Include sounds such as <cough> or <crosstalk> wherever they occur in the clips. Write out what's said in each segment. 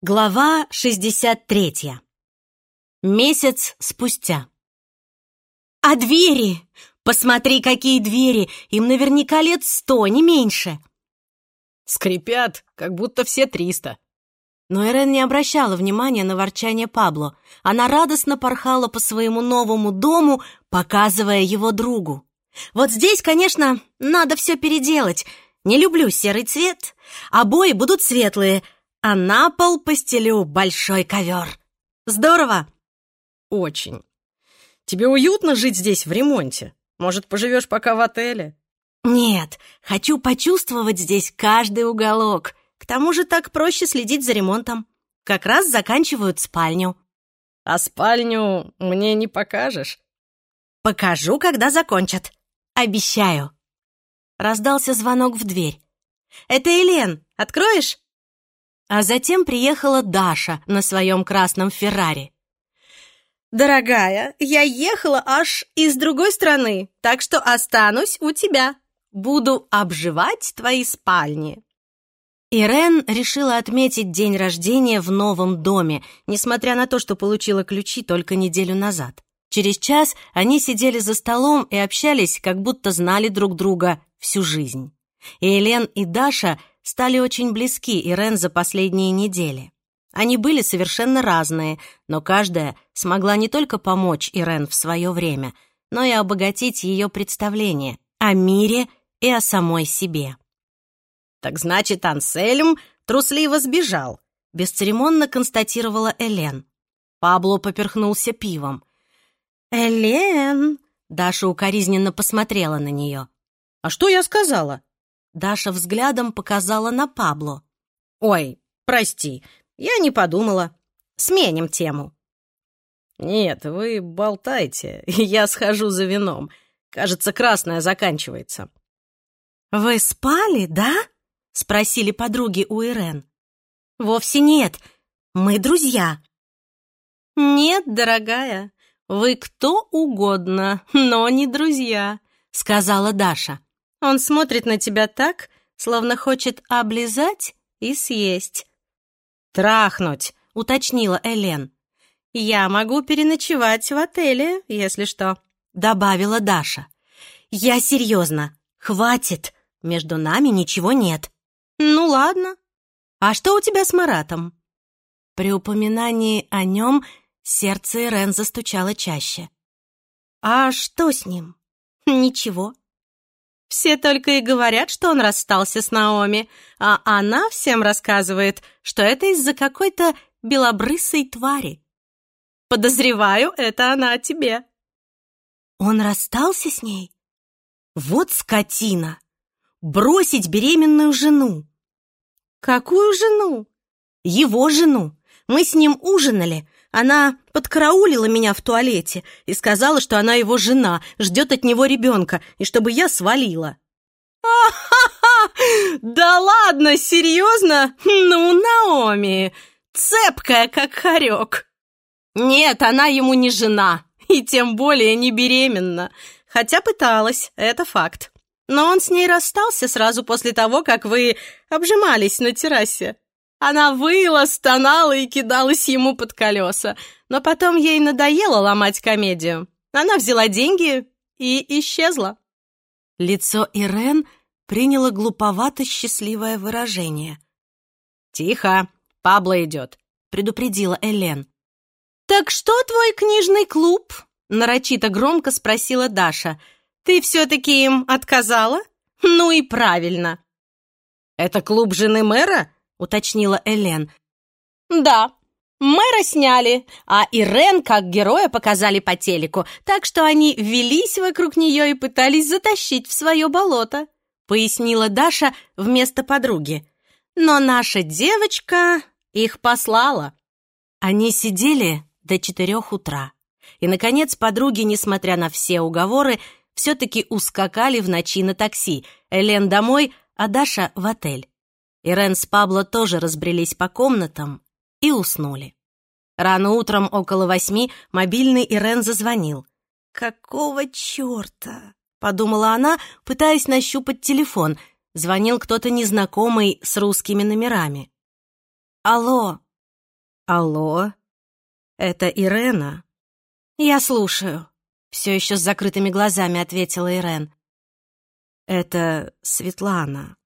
Глава 63. Месяц спустя. «А двери? Посмотри, какие двери! Им наверняка лет сто, не меньше!» «Скрипят, как будто все триста!» Но Ирен не обращала внимания на ворчание Пабло. Она радостно порхала по своему новому дому, показывая его другу. «Вот здесь, конечно, надо все переделать. Не люблю серый цвет. Обои будут светлые — а на пол постелю большой ковер. Здорово!» «Очень. Тебе уютно жить здесь в ремонте? Может, поживешь пока в отеле?» «Нет, хочу почувствовать здесь каждый уголок. К тому же так проще следить за ремонтом. Как раз заканчивают спальню». «А спальню мне не покажешь?» «Покажу, когда закончат. Обещаю». Раздался звонок в дверь. «Это Элен. Откроешь?» А затем приехала Даша на своем красном Феррари. «Дорогая, я ехала аж из другой страны, так что останусь у тебя. Буду обживать твои спальни». Ирен решила отметить день рождения в новом доме, несмотря на то, что получила ключи только неделю назад. Через час они сидели за столом и общались, как будто знали друг друга всю жизнь. И Элен и Даша стали очень близки Ирен за последние недели. Они были совершенно разные, но каждая смогла не только помочь Ирен в свое время, но и обогатить ее представление о мире и о самой себе. «Так значит, Ансельм трусливо сбежал», — бесцеремонно констатировала Элен. Пабло поперхнулся пивом. «Элен!» — Даша укоризненно посмотрела на нее. «А что я сказала?» Даша взглядом показала на Пабло. «Ой, прости, я не подумала. Сменим тему». «Нет, вы болтайте, <laughs> я схожу за вином. Кажется, красное заканчивается». «Вы спали, да?» — спросили подруги у Ирен. «Вовсе нет, мы друзья». «Нет, дорогая, вы кто угодно, но не друзья», — сказала Даша. Он смотрит на тебя так, словно хочет облизать и съесть. «Трахнуть», — уточнила Элен. «Я могу переночевать в отеле, если что», — добавила Даша. «Я серьезно. Хватит. Между нами ничего нет». «Ну ладно. А что у тебя с Маратом?» При упоминании о нем сердце Ирен застучало чаще. «А что с ним?» «Ничего. Все только и говорят, что он расстался с Наоми, а она всем рассказывает, что это из-за какой-то белобрысой твари. Подозреваю, это она о тебе. Он расстался с ней? Вот скотина! Бросить беременную жену! Какую жену? Его жену. Мы с ним ужинали, она подкараулила меня в туалете и сказала, что она его жена, ждет от него ребенка, и чтобы я свалила. «А-ха-ха! Да ладно, серьезно? Ну, Наоми, цепкая, как хорек!» «Нет, она ему не жена, и тем более не беременна. Хотя пыталась, это факт. Но он с ней расстался сразу после того, как вы обжимались на террасе. Она выла, стонала и кидалась ему под колеса. Но потом ей надоело ломать комедию. Она взяла деньги и исчезла. Лицо Ирен приняло глуповато-счастливое выражение. «Тихо, Пабло идет», — предупредила Элен. «Так что твой книжный клуб?» — нарочито громко спросила Даша. «Ты все-таки им отказала? Ну и правильно». «Это клуб жены мэра?» — уточнила Элен. «Да, мэра сняли, а Ирен как героя показали по телеку, так что они велись вокруг нее и пытались затащить в свое болото», — пояснила Даша вместо подруги. «Но наша девочка их послала». Они сидели до четырех утра. И, наконец, подруги, несмотря на все уговоры, все-таки ускакали в ночи на такси. Элен домой, а Даша в отель. Ирен с Пабло тоже разбрелись по комнатам и уснули. Рано утром, около восьми, мобильный Ирен зазвонил. «Какого черта?» — подумала она, пытаясь нащупать телефон. Звонил кто-то незнакомый с русскими номерами. «Алло, Алло, это Ирена? Я слушаю. Все еще с закрытыми глазами ответила Ирен. Это Светлана,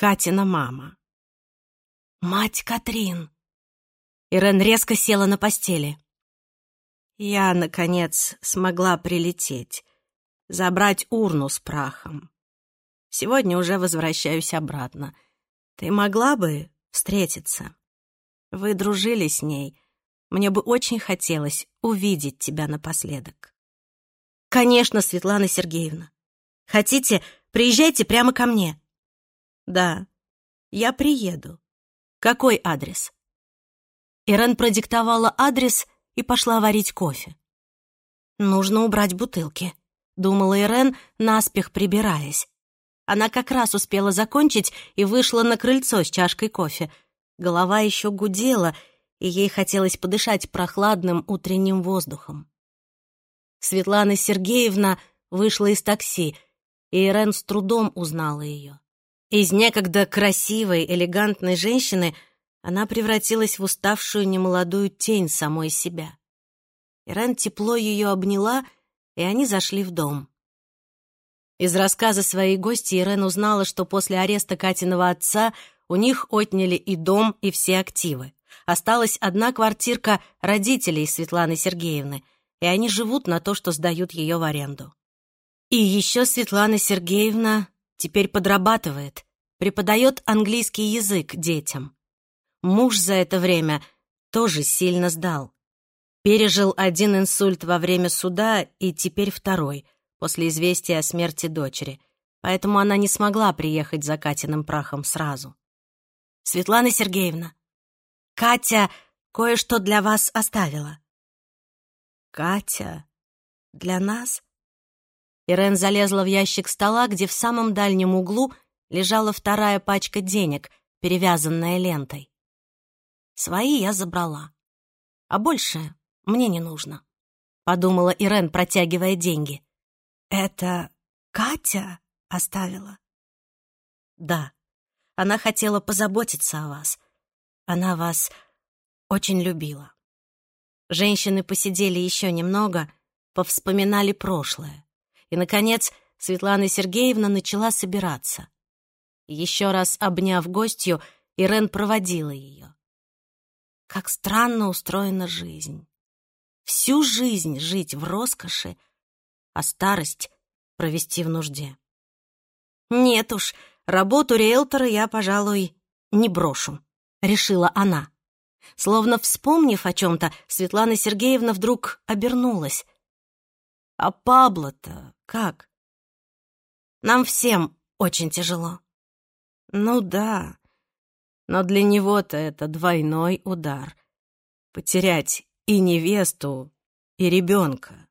Катина мама. Мать Катрин. Ирен резко села на постели. Я, наконец, смогла прилететь, забрать урну с прахом. Сегодня уже возвращаюсь обратно. Ты могла бы встретиться? Вы дружили с ней. Мне бы очень хотелось увидеть тебя напоследок. Конечно, Светлана Сергеевна. Хотите, приезжайте прямо ко мне. Да, я приеду. Какой адрес? Ирен продиктовала адрес и пошла варить кофе. «Нужно убрать бутылки», — думала Ирен, наспех прибираясь. Она как раз успела закончить и вышла на крыльцо с чашкой кофе. Голова еще гудела, и ей хотелось подышать прохладным утренним воздухом. Светлана Сергеевна вышла из такси, и Ирен с трудом узнала ее. Из некогда красивой, элегантной женщины — она превратилась в уставшую немолодую тень самой себя. Ирен тепло ее обняла, и они зашли в дом. Из рассказа своей гости Ирен узнала, что после ареста Катиного отца у них отняли и дом, и все активы. Осталась одна квартирка родителей Светланы Сергеевны, и они живут на то, что сдают ее в аренду. И еще Светлана Сергеевна теперь подрабатывает, преподает английский язык детям. Муж за это время тоже сильно сдал. Пережил один инсульт во время суда и теперь второй, после известия о смерти дочери. Поэтому она не смогла приехать за Катиным прахом сразу. «Светлана Сергеевна, Катя кое-что для вас оставила». «Катя? Для нас?» Ирен залезла в ящик стола, где в самом дальнем углу лежала вторая пачка денег, перевязанная лентой. Свои я забрала. А больше мне не нужно, — подумала Ирен, протягивая деньги. «Это Катя оставила?» «Да. Она хотела позаботиться о вас. Она вас очень любила». Женщины посидели еще немного, повспоминали прошлое. И, наконец, Светлана Сергеевна начала собираться. Еще раз обняв гостью, Ирен проводила ее. Как странно устроена жизнь. Всю жизнь жить в роскоши, а старость провести в нужде. Нет уж, работу риэлтора я, пожалуй, не брошу, решила она. Словно вспомнив о чем-то, Светлана Сергеевна вдруг обернулась. А Пабло-то как? Нам всем очень тяжело. Ну да, но для него-то это двойной удар. Потерять и невесту, и ребенка.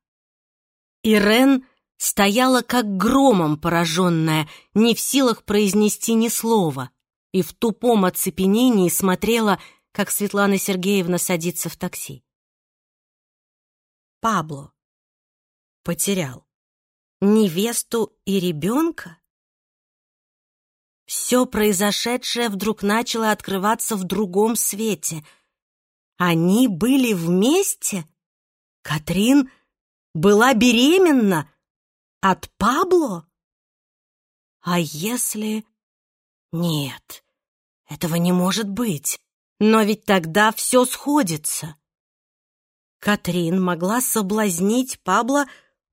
Ирен стояла как громом пораженная, не в силах произнести ни слова, и в тупом оцепенении смотрела, как Светлана Сергеевна садится в такси. Пабло потерял невесту и ребенка? Все произошедшее вдруг начало открываться в другом свете. Они были вместе? Катрин была беременна от Пабло? А если... Нет, этого не может быть. Но ведь тогда все сходится. Катрин могла соблазнить Пабло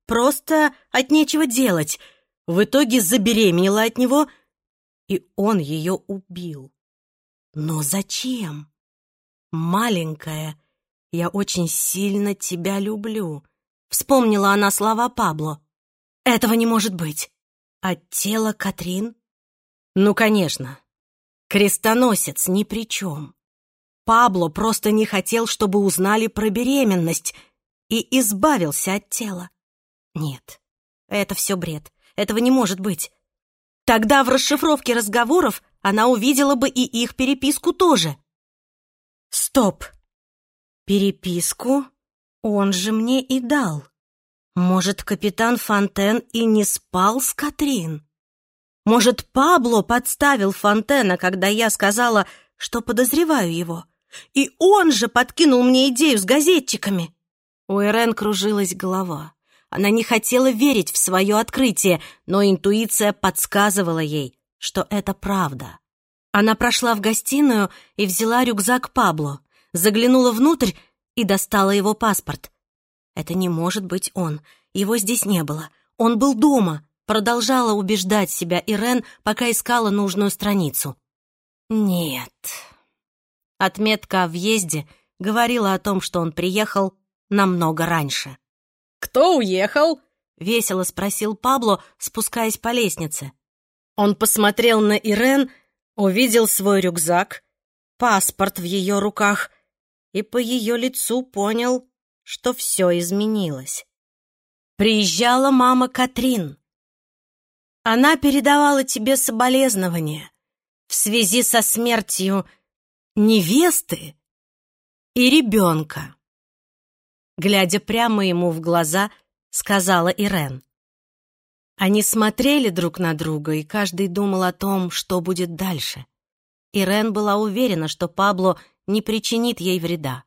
просто от нечего делать. В итоге забеременела от него — и он ее убил. Но зачем? Маленькая, я очень сильно тебя люблю. Вспомнила она слова Пабло. Этого не может быть. А тело Катрин? Ну, конечно. Крестоносец ни при чем. Пабло просто не хотел, чтобы узнали про беременность и избавился от тела. Нет, это все бред. Этого не может быть. Тогда в расшифровке разговоров она увидела бы и их переписку тоже. Стоп. Переписку он же мне и дал. Может, капитан Фонтен и не спал с Катрин? Может, Пабло подставил Фонтена, когда я сказала, что подозреваю его? И он же подкинул мне идею с газетчиками. У Ирен кружилась голова. Она не хотела верить в свое открытие, но интуиция подсказывала ей, что это правда. Она прошла в гостиную и взяла рюкзак Пабло, заглянула внутрь и достала его паспорт. Это не может быть он. Его здесь не было. Он был дома. Продолжала убеждать себя Ирен, пока искала нужную страницу. Нет. Отметка о въезде говорила о том, что он приехал намного раньше. «Кто уехал?» — весело спросил Пабло, спускаясь по лестнице. Он посмотрел на Ирен, увидел свой рюкзак, паспорт в ее руках и по ее лицу понял, что все изменилось. Приезжала мама Катрин. Она передавала тебе соболезнования в связи со смертью невесты и ребенка. Глядя прямо ему в глаза, сказала Ирен. Они смотрели друг на друга, и каждый думал о том, что будет дальше. Ирен была уверена, что Пабло не причинит ей вреда.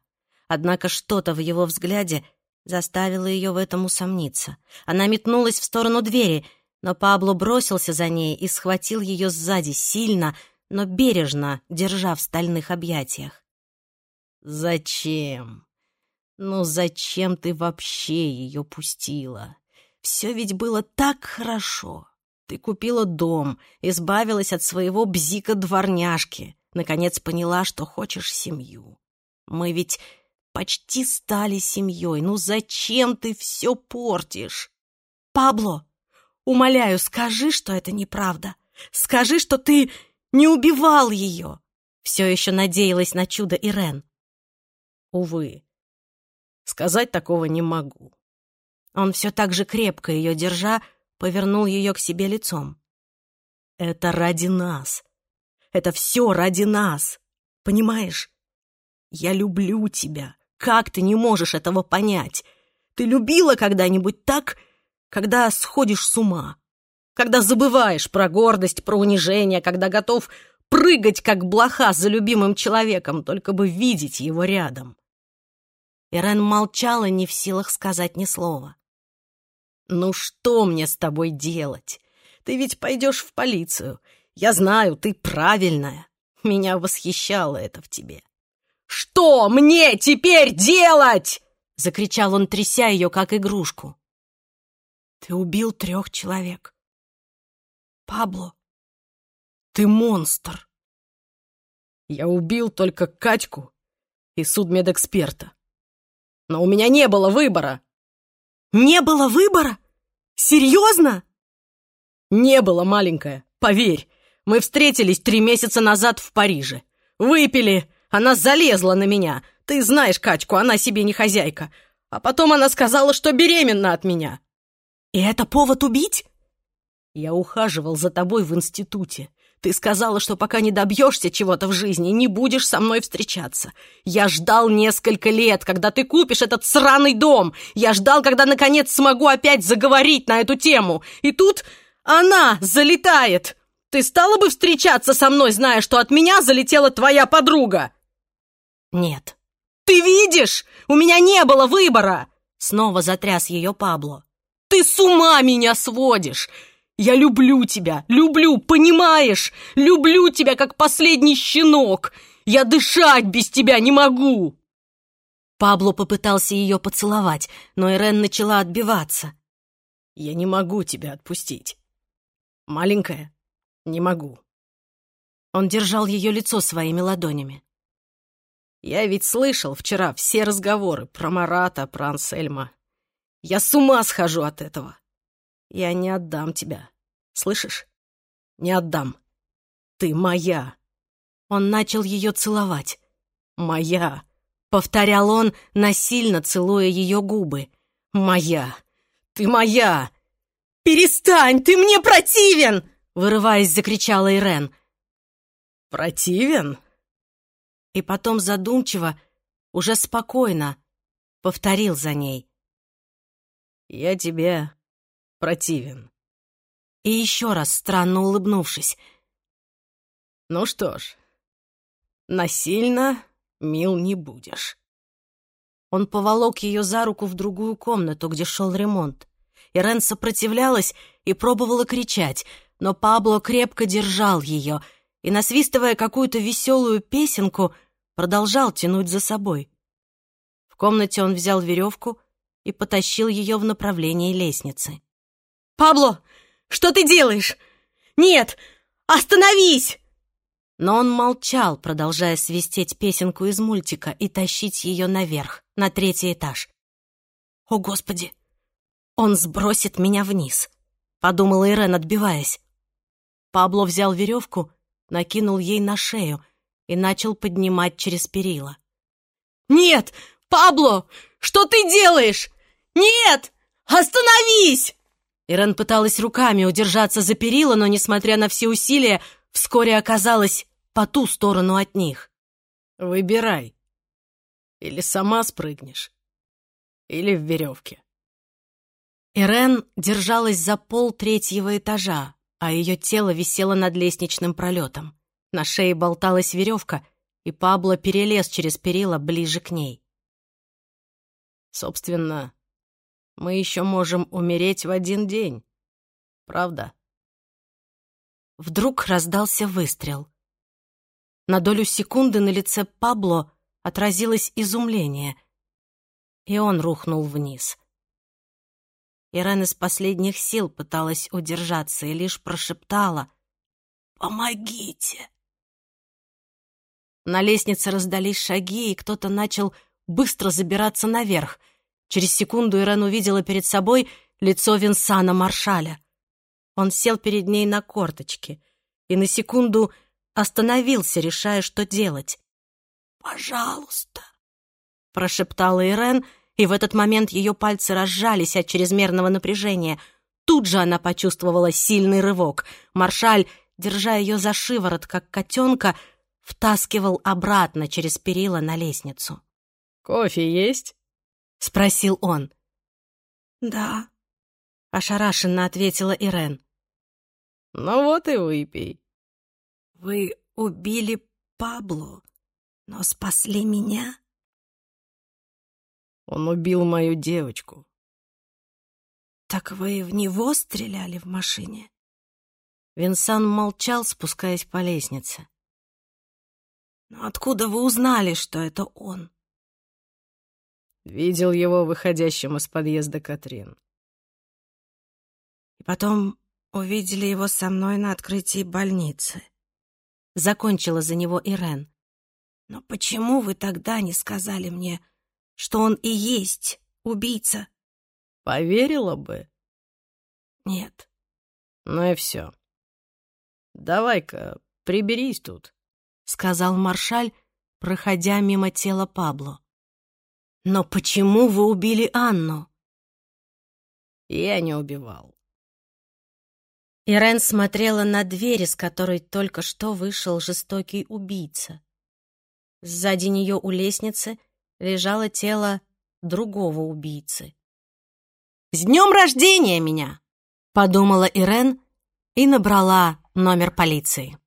Однако что-то в его взгляде заставило ее в этом усомниться. Она метнулась в сторону двери, но Пабло бросился за ней и схватил ее сзади сильно, но бережно, держа в стальных объятиях. «Зачем? Ну зачем ты вообще ее пустила? Все ведь было так хорошо. Ты купила дом, избавилась от своего бзика-дворняжки, наконец поняла, что хочешь семью. Мы ведь почти стали семьей. Ну зачем ты все портишь? Пабло, умоляю, скажи, что это неправда. Скажи, что ты не убивал ее!» Все еще надеялась на чудо Ирен. «Увы, сказать такого не могу». Он все так же крепко ее держа, повернул ее к себе лицом. «Это ради нас. Это все ради нас. Понимаешь? Я люблю тебя. Как ты не можешь этого понять? Ты любила когда-нибудь так, когда сходишь с ума? когда забываешь про гордость, про унижение, когда готов прыгать, как блоха, за любимым человеком, только бы видеть его рядом. Ирен молчала, не в силах сказать ни слова. «Ну что мне с тобой делать? Ты ведь пойдешь в полицию. Я знаю, ты правильная. Меня восхищало это в тебе». «Что мне теперь делать?» — закричал он, тряся ее, как игрушку. «Ты убил трех человек. Пабло, ты монстр. Я убил только Катьку и судмедэксперта. Но у меня не было выбора. Не было выбора? Серьезно? Не было, маленькая, поверь. Мы встретились три месяца назад в Париже. Выпили, она залезла на меня. Ты знаешь Катьку, она себе не хозяйка. А потом она сказала, что беременна от меня. И это повод убить? Я ухаживал за тобой в институте. Ты сказала, что пока не добьешься чего-то в жизни, не будешь со мной встречаться. Я ждал несколько лет, когда ты купишь этот сраный дом. Я ждал, когда, наконец, смогу опять заговорить на эту тему. И тут она залетает. Ты стала бы встречаться со мной, зная, что от меня залетела твоя подруга? Нет. Ты видишь? У меня не было выбора. Снова затряс ее Пабло. Ты с ума меня сводишь! Я люблю тебя, люблю, понимаешь? Люблю тебя, как последний щенок. Я дышать без тебя не могу!» Пабло попытался ее поцеловать, но Ирен начала отбиваться. «Я не могу тебя отпустить. Маленькая, не могу». Он держал ее лицо своими ладонями. «Я ведь слышал вчера все разговоры про Марата, про Ансельма. Я с ума схожу от этого. Я не отдам тебя. Слышишь? Не отдам. Ты моя. Он начал ее целовать. Моя. Повторял он, насильно целуя ее губы. Моя. Ты моя. «Перестань! Ты мне противен!» Вырываясь, закричала Ирен. «Противен?» И потом задумчиво, уже спокойно, повторил за ней. «Я тебе противен. И еще раз странно улыбнувшись. Ну что ж, насильно мил не будешь». Он поволок ее за руку в другую комнату, где шел ремонт. Ирен сопротивлялась и пробовала кричать, но Пабло крепко держал ее и, насвистывая какую-то веселую песенку, продолжал тянуть за собой. В комнате он взял веревку и потащил ее в направлении лестницы. «Пабло, что ты делаешь? Нет, остановись!» Но он молчал, продолжая свистеть песенку из мультика и тащить ее наверх, на третий этаж. «О, Господи! Он сбросит меня вниз!» — подумала Ирен, отбиваясь. Пабло взял веревку, накинул ей на шею и начал поднимать через перила. «Нет! Пабло! Что ты делаешь? Нет! Остановись!» Ирен пыталась руками удержаться за перила, но, несмотря на все усилия, вскоре оказалась по ту сторону от них. «Выбирай. Или сама спрыгнешь, или в веревке». Ирен держалась за пол третьего этажа, а ее тело висело над лестничным пролетом. На шее болталась веревка, и Пабло перелез через перила ближе к ней. «Собственно, мы еще можем умереть в один день, правда?» Вдруг раздался выстрел. На долю секунды на лице Пабло отразилось изумление, и он рухнул вниз. Ирен из последних сил пыталась удержаться и лишь прошептала «Помогите!». На лестнице раздались шаги, и кто-то начал быстро забираться наверх. Через секунду Ирен увидела перед собой лицо Винсана Маршаля. Он сел перед ней на корточки и на секунду остановился, решая, что делать. «Пожалуйста», — прошептала Ирен, и в этот момент ее пальцы разжались от чрезмерного напряжения. Тут же она почувствовала сильный рывок. Маршаль, держа ее за шиворот, как котенка, втаскивал обратно через перила на лестницу. «Кофе есть?» — спросил он. «Да», — ошарашенно ответила Ирен. «Ну вот и выпей». «Вы убили Пабло, но спасли меня?» Он убил мою девочку. «Так вы в него стреляли в машине?» Винсан молчал, спускаясь по лестнице. «Но откуда вы узнали, что это он?» Видел его выходящим из подъезда Катрин. И потом увидели его со мной на открытии больницы. Закончила за него Ирен. Но почему вы тогда не сказали мне, что он и есть убийца. Поверила бы? Нет. Ну и все. Давай-ка приберись тут, сказал маршаль, проходя мимо тела Пабло. Но почему вы убили Анну? Я не убивал. Ирен смотрела на дверь, из которой только что вышел жестокий убийца. Сзади нее у лестницы лежало тело другого убийцы. «С днем рождения меня!» — подумала Ирен и набрала номер полиции.